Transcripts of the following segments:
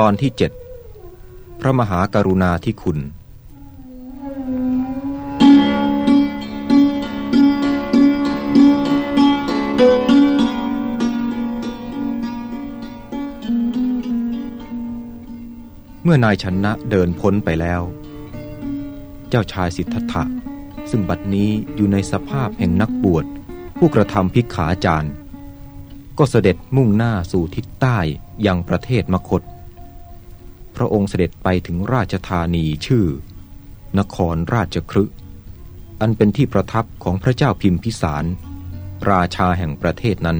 ตอนที่เจ็ดพระมหากรุณาธิคุณ เมื่อนายชนะเดินพ้นไปแล้ว เจ้าชายสิทธัตถะ ซึ่งบัดนี้อยู่ในสภาพแห่งนักบวช ผู้กระทำพิกขาจารย์ ก็เสด็จมุ่งหน้าสู่ทิศใต้ยังประเทศมคต พระองค์เสด็จไปถึงราชธานีชื่อ นครราชครึอันเป็นที่ประทับของพระเจ้าพิมพิสาร ราชาแห่งประเทศนั้น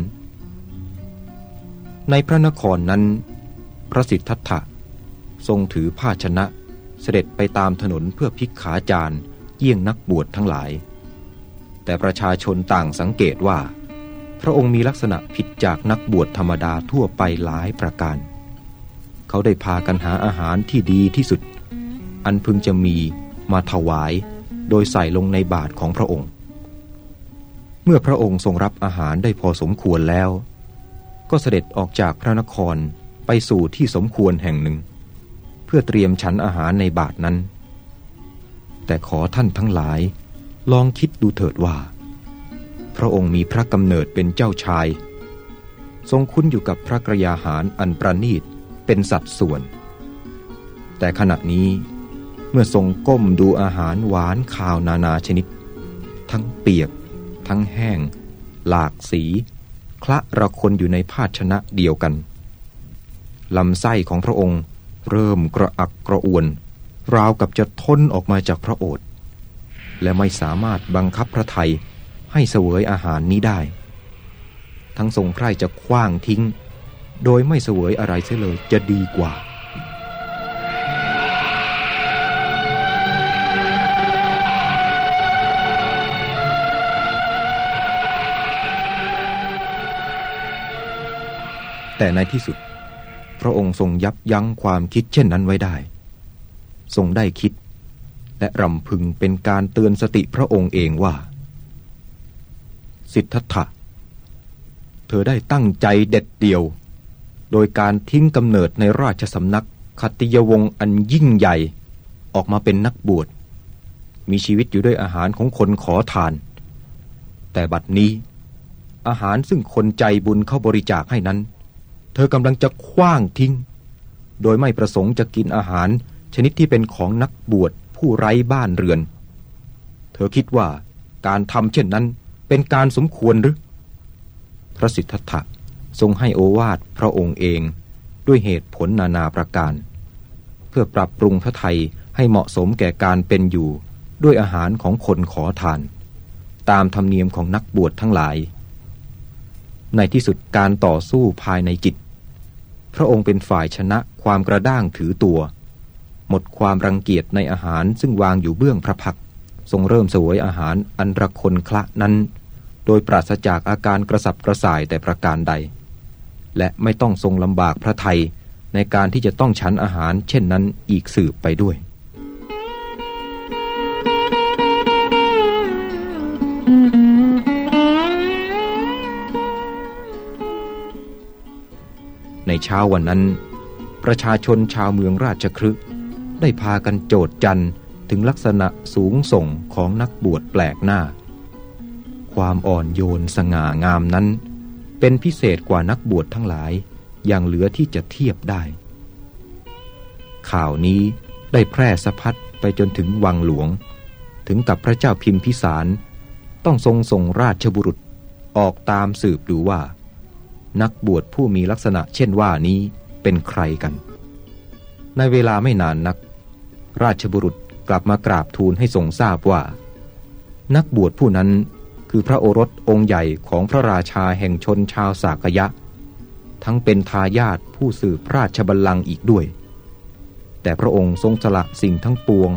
ในพระนครนั้น พระสิทธัตถะทรงถือภาชนะเสด็จไปตามถนนเพื่อพิกขาจารย์เยี่ยงนักบวชทั้งหลาย แต่ประชาชนต่างสังเกตว่า พระองค์มีลักษณะผิดจากนักบวชธรรมดาทั่วไปหลายประการ เขาได้พากันหาอาหารที่ดีที่สุด อันพึงจะมีมาถวาย โดยใส่ลงในบาทของพระองค์ เมื่อพระองค์ทรงรับอาหารได้พอสมควรแล้ว ก็เสด็จออกจากพระนครไปสู่ที่สมควรแห่งหนึ่ง เพื่อเตรียมฉันอาหารในบาทนั้น แต่ขอท่านทั้งหลาย ลองคิดดูเถิดว่า พระองค์มีพระกำเนิดเป็นเจ้าชาย ทรงคุ้นอยู่กับพระกระยาหารอันประณีต เป็นสัดส่วน แต่ขณะนี้เมื่อทรงก้มดูอาหารหวานข่าวนานาชนิด ทั้งเปียก ทั้งแห้ง หลากสี คละระคนอยู่ในภาชนะเดียวกันลำไส้ของพระองค์เริ่มกระอักกระอ่วน ราวกับจะทนออกมาจากพระโอษฐ์และไม่สามารถบังคับพระไทยให้เสวยอาหารนี้ได้ ทั้งทรงใคร่จะคว้างทิ้ง โดยไม่เสวยอะไรเสียเลยจะดีกว่า แต่ในที่สุด พระองค์ทรงยับยั้งความคิดเช่นนั้นไว้ได้ ทรงได้คิด และรำพึงเป็นการเตือนสติพระองค์เองว่า สิทธัตถะเธอได้ตั้งใจเด็ดเดี่ยว โดยการทิ้งกำเนิดในราชสำนักคติยวงศ์อันยิ่งใหญ่ออกมาเป็นนักบวช มีชีวิตอยู่ด้วยอาหารของคนขอทาน แต่บัดนี้ อาหารซึ่งคนใจบุญเข้าบริจาคให้นั้น เธอกำลังจะคว้างทิ้ง โดยไม่ประสงค์จะกินอาหารชนิดที่เป็นของนักบวชผู้ไร้บ้านเรือน เธอคิดว่าการทำเช่นนั้นเป็นการสมควรหรือ พระสิทธัตถะ ทรงให้โอวาทพระองค์เอง ด้วยเหตุผลนานาประการ เพื่อปรับปรุงพระไทยให้เหมาะสมแก่การเป็นอยู่ ด้วยอาหารของคนขอทาน ตามธรรมเนียมของนักบวชทั้งหลาย ในที่สุดการต่อสู้ภายในจิต พระองค์เป็นฝ่ายชนะความกระด้างถือตัว หมดความรังเกียจในอาหารซึ่งวางอยู่เบื้องพระพักทรงเริ่มสวยอาหารอันระคนคละนั้น โดยปราศจากอาการกระสับกระส่ายแต่ประการใด และไม่ต้องทรงลำบากพระไทยในการที่จะต้องฉันอาหารเช่นนั้นอีกสืบไปด้วย ในเช้าวันนั้น ประชาชนชาวเมืองราชครึได้พากันโจดจันถึงลักษณะสูงส่งของนักบวชแปลกหน้า ความอ่อนโยนสง่างามนั้น เป็นพิเศษกว่านักบวชทั้งหลาย อย่างเหลือที่จะเทียบได้ ข่าวนี้ได้แพร่สะพัดไปจนถึงวังหลวง ถึงกับพระเจ้าพิมพิสาร ต้องทรงส่งราชบุรุษออกตามสืบดูว่า นักบวชผู้มีลักษณะเช่นว่านี้เป็นใครกัน ในเวลาไม่นานนัก ราชบุรุษกลับมากราบทูลให้ทรงทราบว่า นักบวชผู้นั้น คือพระโอรสองค์ใหญ่ของพระราชาแห่งชนชาวสากยะ ทั้งเป็นทายาทผู้สืบราชบัลลังก์อีกด้วย แต่พระองค์ทรงสละสิ่งทั้งปวง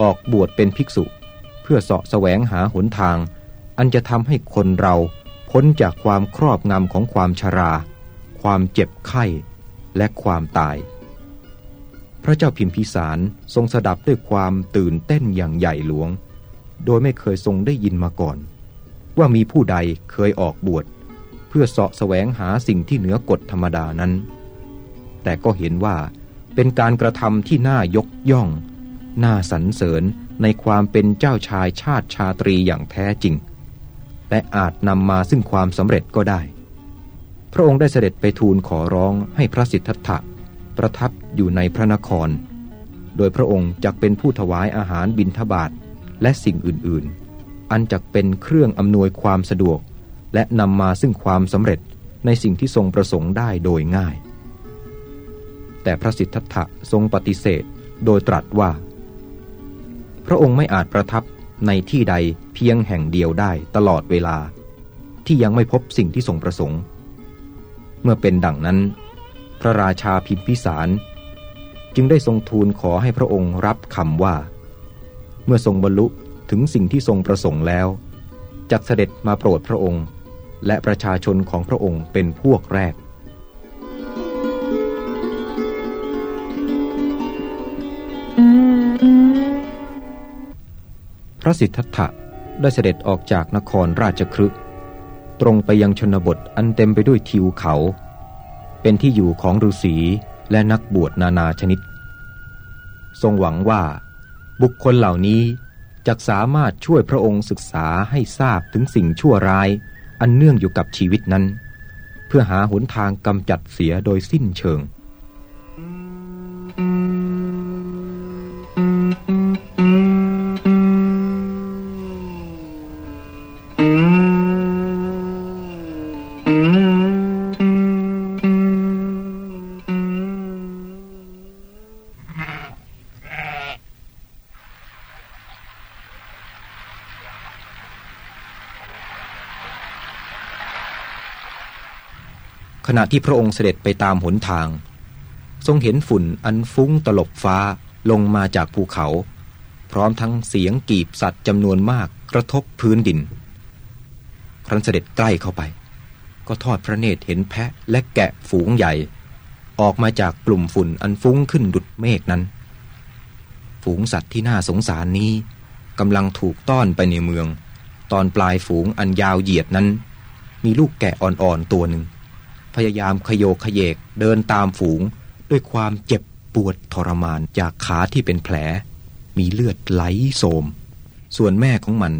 ออกบวชเป็นภิกษุ เพื่อเสาะแสวงหาหนทาง อันจะทำให้คนเราพ้นจากความครอบงำของความชรา ความเจ็บไข้ และความตาย พระเจ้าพิมพิสารทรงสดับด้วยความตื่นเต้นอย่างใหญ่หลวง โดยไม่เคยทรงได้ยินมาก่อน ว่ามีผู้ใดเคยออกบวช เพื่อเสาะแสวงหาสิ่งที่เหนือกฎธรรมดานั้น แต่ก็เห็นว่าเป็นการกระทำที่น่ายกย่อง น่าสรรเสริญในความเป็นเจ้าชายชาติชาตรีอย่างแท้จริง และอาจนำมาซึ่งความสำเร็จก็ได้ พระองค์ได้เสด็จไปทูลขอร้องให้พระสิทธัตถะประทับอยู่ในพระนคร โดยพระองค์จักเป็นผู้ถวายอาหารบิณฑบาตและสิ่งอื่นๆ อันจักเป็นเครื่องอำนวยความสะดวก และนำมาซึ่งความสำเร็จในสิ่งที่ทรงประสงค์ได้โดยง่าย แต่พระสิทธัตถะทรงปฏิเสธโดยตรัสว่า พระองค์ไม่อาจประทับในที่ใดเพียงแห่งเดียวได้ตลอดเวลา ที่ยังไม่พบสิ่งที่ทรงประสงค์ เมื่อเป็นดังนั้น พระราชาพิมพิสาร จึงได้ทรงทูลขอให้พระองค์รับคำว่า เมื่อทรงบรรลุ ถึงสิ่งที่ทรงประสงค์แล้วจักเสด็จมาโปรดพระองค์ และประชาชนของพระองค์เป็นพวกแรก พระสิทธัตถะได้เสด็จออกจากนครราชครึตรงไปยังชนบทอันเต็มไปด้วยทิวเขา เป็นที่อยู่ของฤาษีและนักบวชนานาชนิด ทรงหวังว่าบุคคลเหล่านี้ จะสามารถช่วยพระองค์ศึกษาให้ทราบถึงสิ่งชั่วร้าย อันเนื่องอยู่กับชีวิตนั้น เพื่อหาหนทางกำจัดเสียโดยสิ้นเชิง ขณะที่พระองค์เสด็จไปตามหนทาง ทรงเห็นฝุ่นอันฟุ้งตลบฟ้าลงมาจากภูเขา พร้อมทั้งเสียงกีบสัตว์จำนวนมากกระทบพื้นดิน ครั้นเสด็จใกล้เข้าไป ก็ทอดพระเนตรเห็นแพะและแกะฝูงใหญ่ ออกมาจากกลุ่มฝุ่นอันฟุ้งขึ้นดุดเมฆนั้น ฝูงสัตว์ที่น่าสงสารนี้กำลังถูกต้อนไปในเมือง ตอนปลายฝูงอันยาวเหยียดนั้น มีลูกแกะอ่อนๆตัวหนึ่ง พยายามขยโยขยเยกเดินตามฝูง ด้วยความเจ็บปวดทรมานจากขาที่เป็นแผล มีเลือดไหลโสม ส่วนแม่ของมัน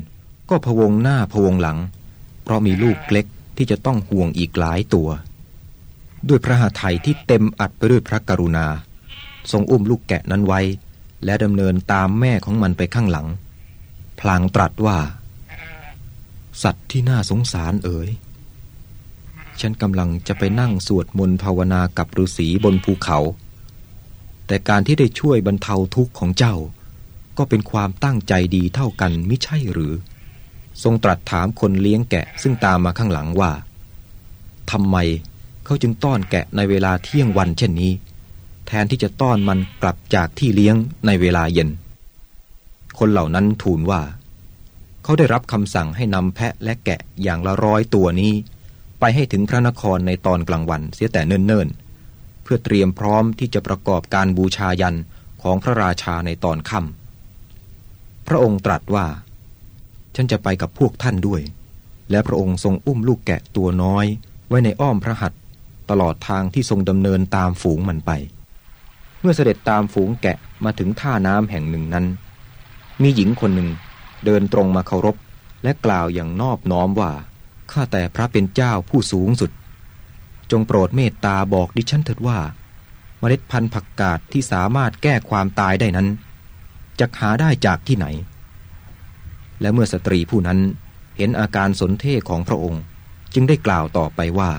ก็พวงหน้าพวงหลัง เพราะมีลูกเล็กที่จะต้องห่วงอีกหลายตัว ด้วยพระหาไทยที่เต็มอัดไปด้วยพระกรุณา ทรงอุ้มลูกแกะนั้นไว้ และดำเนินตามแม่ของมันไปข้างหลัง พลางตรัสว่า สัตว์ที่น่าสงสารเอ๋ย ฉันกำลังจะไปนั่งสวดมนต์ภาวนากับฤาษีบนภูเขา แต่การที่ได้ช่วยบรรเทาทุกข์ของเจ้า ก็เป็นความตั้งใจดีเท่ากันไม่ใช่หรือ ทรงตรัสถามคนเลี้ยงแกะซึ่งตามมาข้างหลังว่าทำไมเขาจึงต้อนแกะในเวลาเที่ยงวันเช่นนี้ แทนที่จะต้อนมันกลับจากที่เลี้ยงในเวลาเย็น คนเหล่านั้นทูลว่า เขาได้รับคำสั่งให้นำแพะและแกะอย่างละร้อยตัวนี้ ไปให้ถึงพระนครในตอนกลางวันเสียแต่เนิ่นๆ เพื่อเตรียมพร้อมที่จะประกอบการบูชายันของพระราชาในตอนค่ำพระองค์ตรัสว่า ฉันจะไปกับพวกท่านด้วย และพระองค์ทรงอุ้มลูกแกะตัวน้อย ไว้ในอ้อมพระหัตถ์ตลอดทางที่ทรงดำเนินตามฝูงมันไป เมื่อเสด็จตามฝูงแกะมาถึงท่าน้ำแห่งหนึ่งนั้น มีหญิงคนหนึ่งเดินตรงมาเคารพและกล่าวอย่างนอบน้อมว่า ข้าแต่พระเป็นเจ้าผู้สูงสุด จงโปรดเมตตาบอกดิฉันเถิดว่า เมล็ดพันธุ์ผักกาดที่สามารถแก้ความตายได้นั้นจะหาได้จากที่ไหน และเมื่อสตรีผู้นั้นเห็นอาการสนเท่ของพระองค์ จึงได้กล่าวต่อไปว่า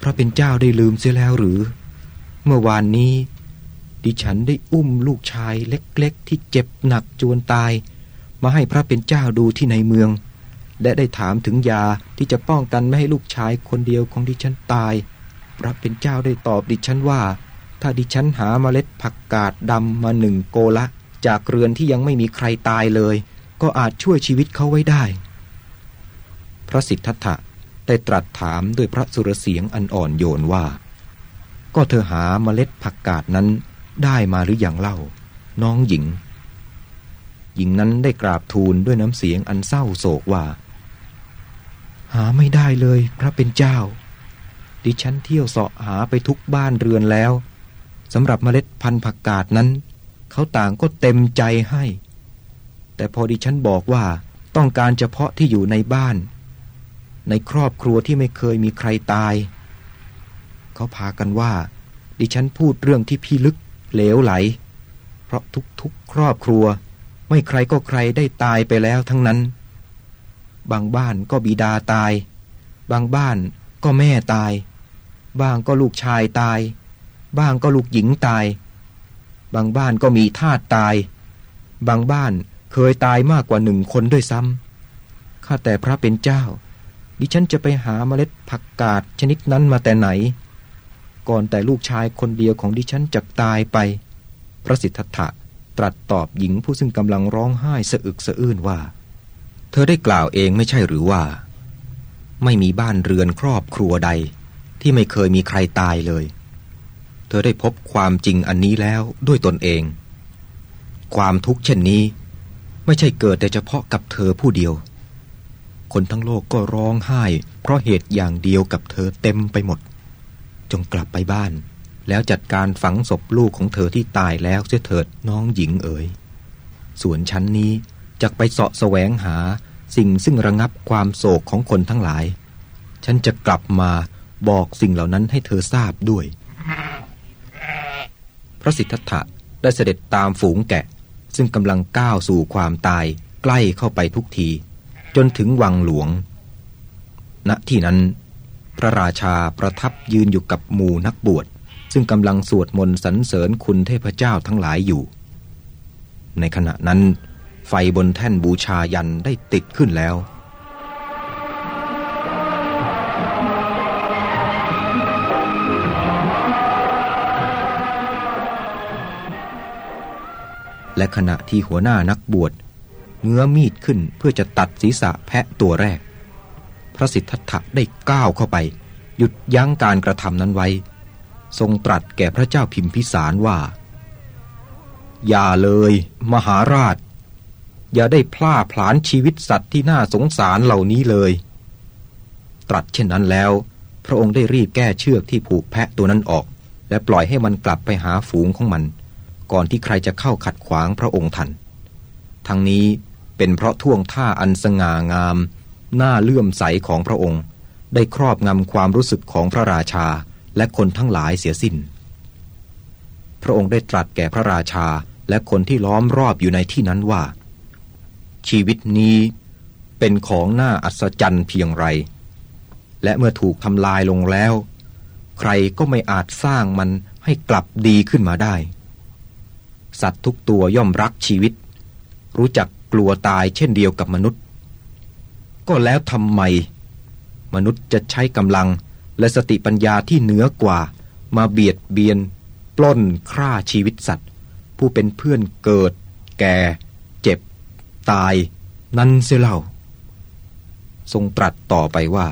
พระเป็นเจ้าได้ลืมเสียแล้วหรือ เมื่อวานนี้ ดิฉันได้อุ้มลูกชายเล็กๆ ที่เจ็บหนักจวนตาย มาให้พระเป็นเจ้าดูที่ในเมือง และได้ถามถึงยาที่จะป้องกันไม่ให้ลูกชายคนเดียวของดิฉันตาย พระเป็นเจ้าได้ตอบดิฉันว่า ถ้าดิฉันหาเมล็ดผักกาดดำมาหนึ่งโกละ จากเรือนที่ยังไม่มีใครตายเลย ก็อาจช่วยชีวิตเขาไว้ได้ พระสิทธัตถะได้ตรัสถามด้วยพระสุรเสียงอันอ่อนโยนว่า ก็เธอหาเมล็ดผักกาดนั้นได้มาหรืออยังเล่า น้องหญิง หญิงนั้นได้กราบทูลด้วยน้ำเสียงอันเศร้าโศกว่า หาไม่ได้เลย พระเป็นเจ้า ดิฉันเที่ยวเสาะหาไปทุกบ้านเรือนแล้วสำหรับเมล็ดพันธุ์ผักกาดนั้น เขาต่างก็เต็มใจให้ แต่พอดิฉันบอกว่าต้องการเฉพาะที่อยู่ในบ้าน ในครอบครัวที่ไม่เคยมีใครตาย เขาพากันว่า ดิฉันพูดเรื่องที่พี่ลึกเหลวไหล เพราะทุกๆครอบครัว ไม่ใครก็ใครได้ตายไปแล้วทั้งนั้น บางบ้านก็บิดาตาย บางบ้านก็แม่ตาย บ้างก็ลูกชายตาย บ้างก็ลูกหญิงตาย บางบ้านก็มีทาสตาย บางบ้านเคยตายมากกว่าหนึ่งคนด้วยซ้ำข้าแต่พระเป็นเจ้า ดิฉันจะไปหาเมล็ดผักกาดชนิดนั้นมาแต่ไหน ก่อนแต่ลูกชายคนเดียวของดิฉันจะตายไป พระสิทธัตถะตรัสตอบหญิงผู้ซึ่งกำลังร้องไห้สะอึกสะอื้นว่า เธอได้กล่าวเองไม่ใช่หรือว่า ไม่มีบ้านเรือนครอบครัวใด ที่ไม่เคยมีใครตายเลย เธอได้พบความจริงอันนี้แล้วด้วยตนเอง ความทุกข์เช่นนี้ ไม่ใช่เกิดแต่เฉพาะกับเธอผู้เดียว คนทั้งโลกก็ร้องไห้ เพราะเหตุอย่างเดียวกับเธอเต็มไปหมด จงกลับไปบ้าน แล้วจัดการฝังศพลูกของเธอที่ตายแล้วเสียเถิดน้องหญิงเอ๋ยส่วนฉันนี้ จะไปเสาะแสวงหาสิ่งซึ่งระงับความโศกของคนทั้งหลาย ฉันจะกลับมาบอกสิ่งเหล่านั้นให้เธอทราบด้วย พระสิทธัตถะได้เสด็จตามฝูงแกะ ซึ่งกำลังก้าวสู่ความตายใกล้เข้าไปทุกที จนถึงวังหลวง ณที่นั้น พระราชาประทับยืนอยู่กับหมู่นักบวช ซึ่งกำลังสวดมนต์สรรเสริญคุณเทพเจ้าทั้งหลายอยู่ ในขณะนั้น ไฟบนแท่นบูชายันได้ติดขึ้นแล้ว และขณะที่หัวหน้านักบวชเงื้อมีดขึ้นเพื่อจะตัดศีรษะแพะตัวแรก พระสิทธัตถะได้ก้าวเข้าไป หยุดยั้งการกระทำนั้นไว้ ทรงตรัสแก่พระเจ้าพิมพิสารว่า อย่าเลย มหาราช อย่าได้พลาผลาญชีวิตสัตว์ที่น่าสงสารเหล่านี้เลย ตรัสเช่นนั้นแล้ว พระองค์ได้รีบแก้เชือกที่ผูกแพะตัวนั้นออก และปล่อยให้มันกลับไปหาฝูงของมัน ก่อนที่ใครจะเข้าขัดขวางพระองค์ทัน ทั้งนี้เป็นเพราะท่วงท่าอันสง่างาม หน้าเลื่อมใสของพระองค์ ได้ครอบงำความรู้สึกของพระราชาและคนทั้งหลายเสียสิ้น พระองค์ได้ตรัสแก่พระราชาและคนที่ล้อมรอบอยู่ในที่นั้นว่า ชีวิตนี้เป็นของน่าอัศจรรย์เพียงไร และเมื่อถูกทำลายลงแล้ว ใครก็ไม่อาจสร้างมันให้กลับดีขึ้นมาได้ สัตว์ทุกตัวย่อมรักชีวิต รู้จักกลัวตายเช่นเดียวกับมนุษย์ ก็แล้วทำไม มนุษย์จะใช้กำลังและสติปัญญาที่เหนือกว่ามาเบียดเบียน ปล้นฆ่าชีวิตสัตว์ ผู้เป็นเพื่อนเกิด แก่ ตายนั่นเสียเล่า ทรงตรัสต่อไปว่า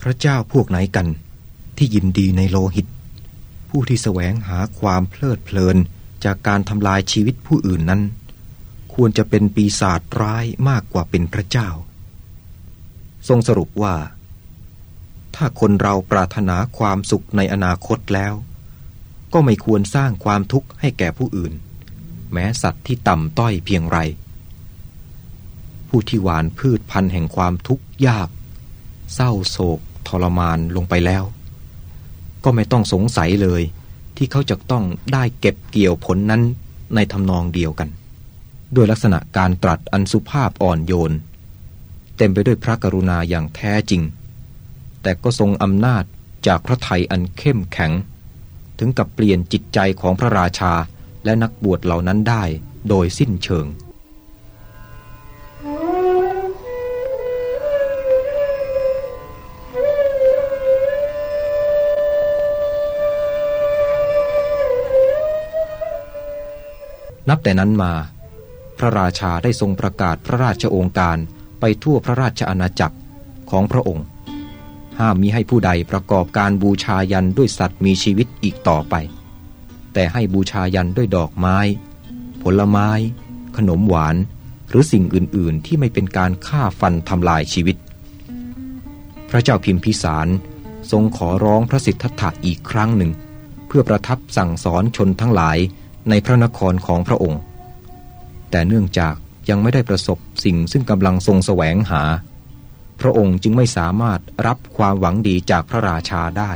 พระเจ้าพวกไหนกันที่ยินดีในโลหิต ผู้ที่แสวงหาความเพลิดเพลินจากการทำลายชีวิตผู้อื่นนั้น ควรจะเป็นปีศาจร้ายมากกว่าเป็นพระเจ้า ทรงสรุปว่า ถ้าคนเราปรารถนาความสุขในอนาคตแล้ว ก็ไม่ควรสร้างความทุกข์ให้แก่ผู้อื่น แม้สัตว์ที่ต่ำต้อยเพียงไร ผู้ที่หวานพืชพันธุ์แห่งความทุกข์ยาก เศร้าโศก ทรมานลงไปแล้ว ก็ไม่ต้องสงสัยเลยที่เขาจะต้องได้เก็บเกี่ยวผลนั้นในทำนองเดียวกัน ด้วยลักษณะการตรัสอันสุภาพอ่อนโยน เต็มไปด้วยพระกรุณาอย่างแท้จริง แต่ก็ทรงอำนาจจากพระไทยอันเข้มแข็ง ถึงกับเปลี่ยนจิตใจของพระราชา และนักบวชเหล่านั้นได้โดยสิ้นเชิง นับแต่นั้นมา พระราชาได้ทรงประกาศพระราชโองการไปทั่วพระราชอาณาจักรของพระองค์ ห้ามมิให้ผู้ใดประกอบการบูชายันด้วยสัตว์มีชีวิตอีกต่อไป แต่ให้บูชายันด้วยดอกไม้ ผลไม้ ขนมหวาน หรือสิ่งอื่น ๆ ที่ไม่เป็นการฆ่าฟันทำลายชีวิต พระเจ้าพิมพิสารทรงขอร้องพระสิทธัตถะอีกครั้งหนึ่ง เพื่อประทับสั่งสอนชนทั้งหลายในพระนครของพระองค์ แต่เนื่องจากยังไม่ได้ประสบสิ่งซึ่งกำลังทรงแสวงหา พระองค์จึงไม่สามารถรับความหวังดีจากพระราชาได้